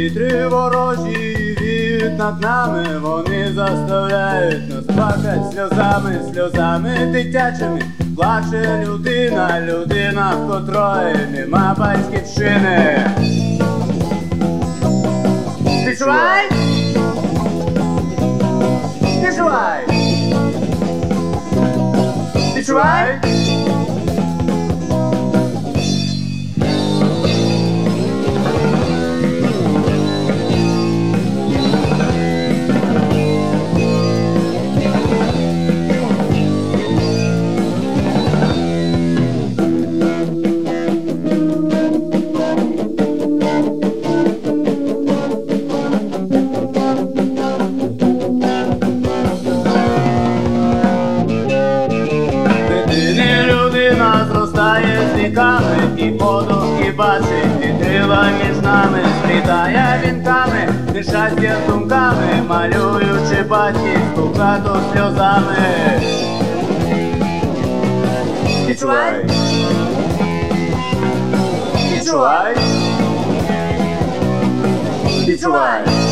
Вітри ворожі віють над нами, вони заставляють нас плакать сльозами, сльозами дитячими. Плаче людина, людина, в котрої нема батьківщини. Відчувай! Відчувай! Відчувай! З віками, і подушки бачить, і крила між нами сплітає вінками, нещастя думками, малюючи батьківську хату сльозами. Відчувай! Відчувай! Відчувай!